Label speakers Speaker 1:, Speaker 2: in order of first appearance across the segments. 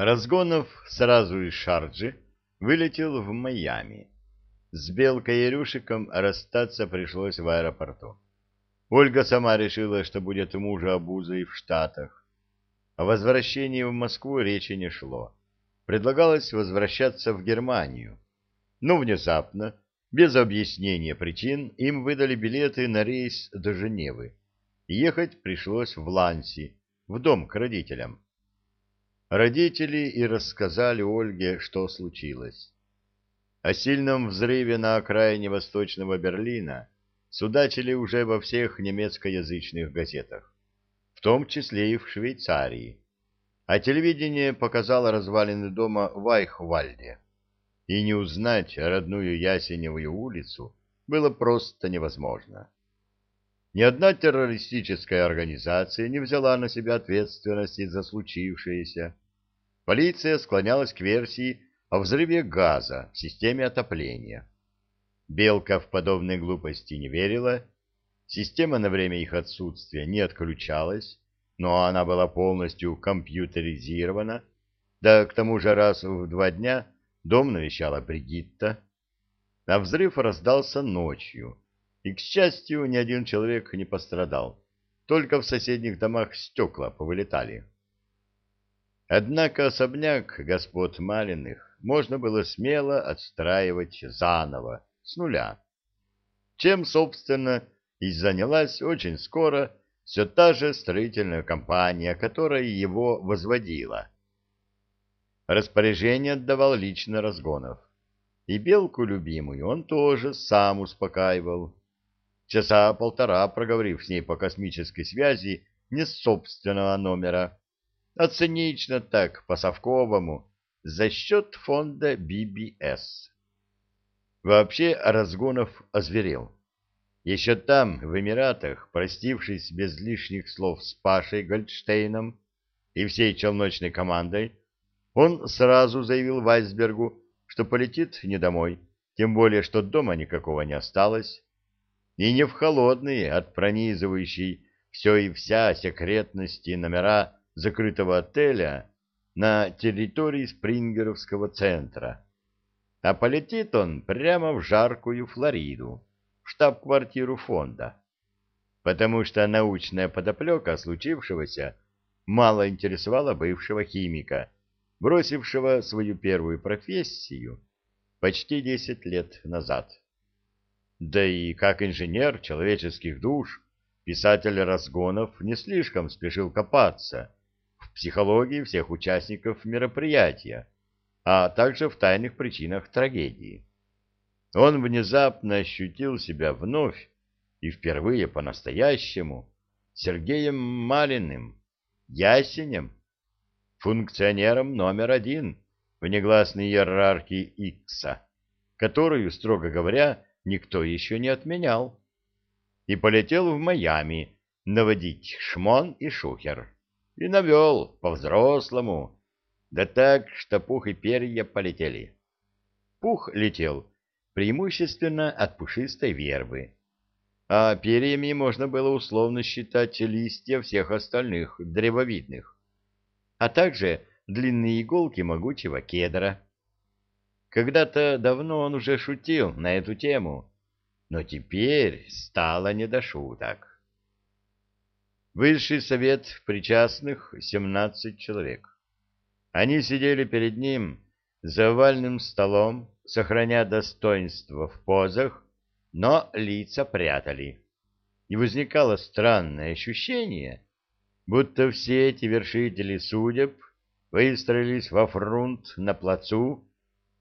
Speaker 1: Разгонов сразу из Шарджи вылетел в Майами. С Белкой и Рюшиком расстаться пришлось в аэропорту. Ольга сама решила, что будет мужа обузой в Штатах. О возвращении в Москву речи не шло. Предлагалось возвращаться в Германию. Но внезапно, без объяснения причин, им выдали билеты на рейс до Женевы. Ехать пришлось в Ланси, в дом к родителям. Родители и рассказали Ольге, что случилось. О сильном взрыве на окраине восточного Берлина судачили уже во всех немецкоязычных газетах, в том числе и в Швейцарии. А телевидение показало развалины дома в Айхвальде. И не узнать родную Ясеневую улицу было просто невозможно. Ни одна террористическая организация не взяла на себя ответственности за случившееся. Полиция склонялась к версии о взрыве газа в системе отопления. Белка в подобные глупости не верила. Система на время их отсутствия не отключалась, но она была полностью компьютеризирована. Да к тому же раз в два дня дом навещала Бригитта. А взрыв раздался ночью и, к счастью, ни один человек не пострадал. Только в соседних домах стекла повылетали. Однако особняк господ Малиных можно было смело отстраивать заново, с нуля. Чем, собственно, и занялась очень скоро все та же строительная компания, которая его возводила. Распоряжение отдавал лично Разгонов. И белку любимую он тоже сам успокаивал часа полтора проговорив с ней по космической связи не с собственного номера, а цинично так, по-совковому, за счет фонда BBS. Вообще Разгонов озверел. Еще там, в Эмиратах, простившись без лишних слов с Пашей Гольдштейном и всей челночной командой, он сразу заявил Вайсбергу, что полетит не домой, тем более, что дома никакого не осталось, и не в холодные от пронизывающей все и вся секретности номера закрытого отеля на территории Спрингеровского центра. А полетит он прямо в жаркую Флориду, в штаб-квартиру фонда, потому что научная подоплека случившегося мало интересовала бывшего химика, бросившего свою первую профессию почти десять лет назад. Да и как инженер человеческих душ, писатель разгонов не слишком спешил копаться в психологии всех участников мероприятия, а также в тайных причинах трагедии. Он внезапно ощутил себя вновь и впервые по-настоящему Сергеем Малиным, ясенем, функционером номер один в негласной иерархии Икса, которую, строго говоря, никто еще не отменял. И полетел в Майами наводить шмон и шухер. И навел по-взрослому. Да так, что пух и перья полетели. Пух летел преимущественно от пушистой вербы. А перьями можно было условно считать листья всех остальных древовидных, а также длинные иголки могучего кедра. Когда-то давно он уже шутил на эту тему, но теперь стало не до шуток. Высший совет причастных — семнадцать человек. Они сидели перед ним за овальным столом, сохраня достоинство в позах, но лица прятали. И возникало странное ощущение, будто все эти вершители судеб выстроились во фрунт на плацу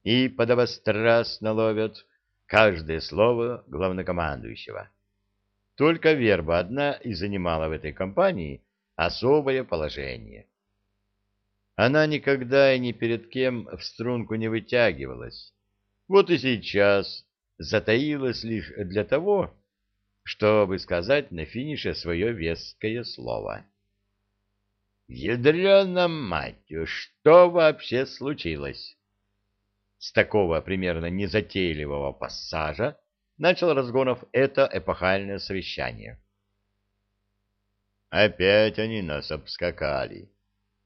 Speaker 1: и подобострастно ловят каждое слово главнокомандующего. Только верба одна и занимала в этой компании особое положение. Она никогда и ни перед кем в струнку не вытягивалась. Вот и сейчас затаилась лишь для того, чтобы сказать на финише свое веское слово. «Ядрена мать, что вообще случилось?» С такого примерно незатейливого пассажа начал Разгонов это эпохальное совещание. Опять они нас обскакали.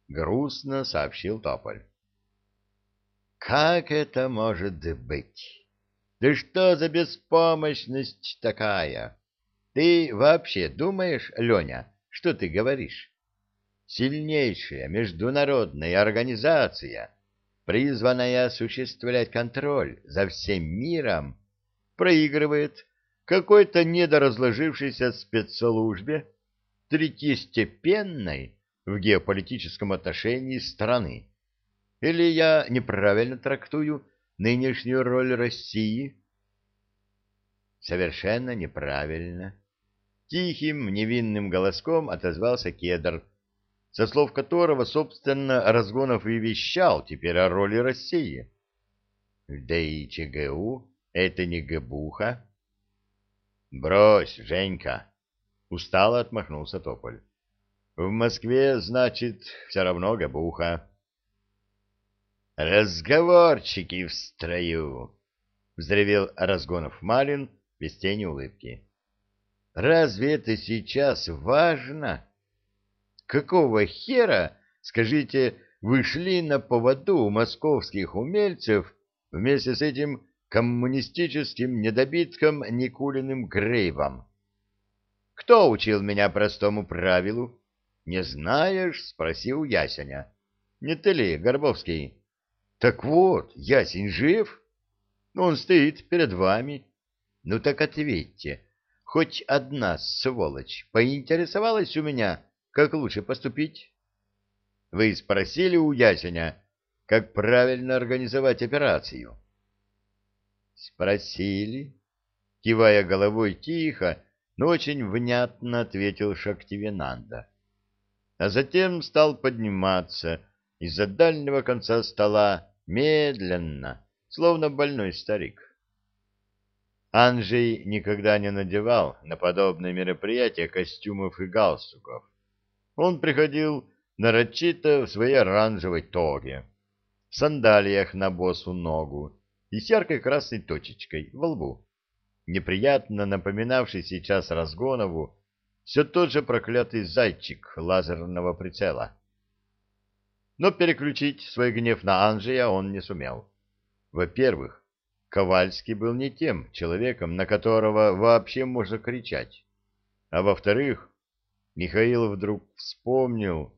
Speaker 1: грустно сообщил Тополь. Как это может быть? Да что за беспомощность такая? Ты вообще думаешь, Леня, что ты говоришь? Сильнейшая международная организация, призванная осуществлять контроль за всем миром, проигрывает какой-то недоразложившейся спецслужбе третьестепенной в геополитическом отношении страны. Или я неправильно трактую нынешнюю роль России? Совершенно неправильно. Тихим, невинным голоском отозвался Кедр, со слов которого, собственно, Разгонов и вещал теперь о роли России. Да и ЧГУ — это не ГБУХа. Брось, Женька! Устало отмахнулся Тополь. В Москве, значит, все равно ГБУХа. «Разговорчики в строю!» — взревел Разгонов Малин без тени улыбки. «Разве это сейчас важно? Какого хера, скажите, вышли на поводу у московских умельцев вместе с этим коммунистическим недобитком Никулиным Грейвом? Кто учил меня простому правилу? Не знаешь? — спросил Ясеня. — Не ты ли, Горбовский? — Так вот, Ясень жив? Он стоит перед вами. Ну так ответьте, хоть одна сволочь поинтересовалась у меня, как лучше поступить? Вы спросили у Ясеня, как правильно организовать операцию? Спросили. Кивая головой тихо, но очень внятно ответил Шактивинанда а затем стал подниматься из-за дальнего конца стола медленно, словно больной старик. Анжей никогда не надевал на подобные мероприятия костюмов и галстуков. Он приходил нарочито в своей оранжевой тоге, в сандалиях на босу ногу и с яркой красной точечкой во лбу, неприятно напоминавший сейчас Разгонову все тот же проклятый зайчик лазерного прицела. Но переключить свой гнев на Анжея он не сумел. Во-первых, Ковальский был не тем человеком, на которого вообще можно кричать. А во-вторых, Михаил вдруг вспомнил,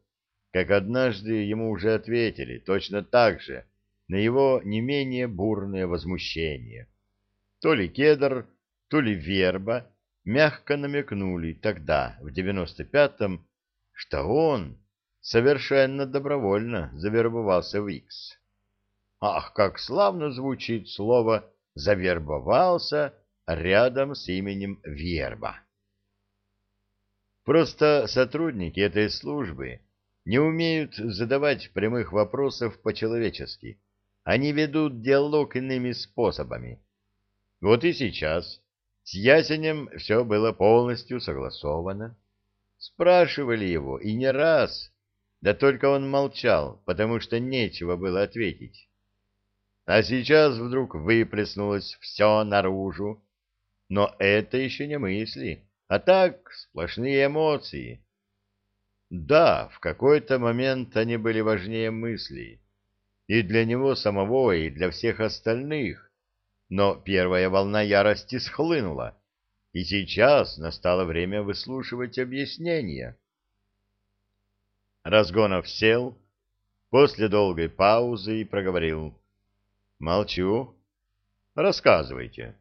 Speaker 1: как однажды ему уже ответили точно так же на его не менее бурное возмущение. То ли кедр, то ли верба мягко намекнули тогда, в девяносто пятом, что он совершенно добровольно завербовался в Икс. Ах, как славно звучит слово «завербовался» рядом с именем Верба. Просто сотрудники этой службы не умеют задавать прямых вопросов по-человечески. Они ведут диалог иными способами. Вот и сейчас с Ясенем все было полностью согласовано. Спрашивали его, и не раз, да только он молчал, потому что нечего было ответить. А сейчас вдруг выплеснулось все наружу. Но это еще не мысли, а так сплошные эмоции. Да, в какой-то момент они были важнее мыслей. И для него самого, и для всех остальных но первая волна ярости схлынула, и сейчас настало время выслушивать объяснения. Разгонов сел после долгой паузы и проговорил. — Молчу. — Рассказывайте.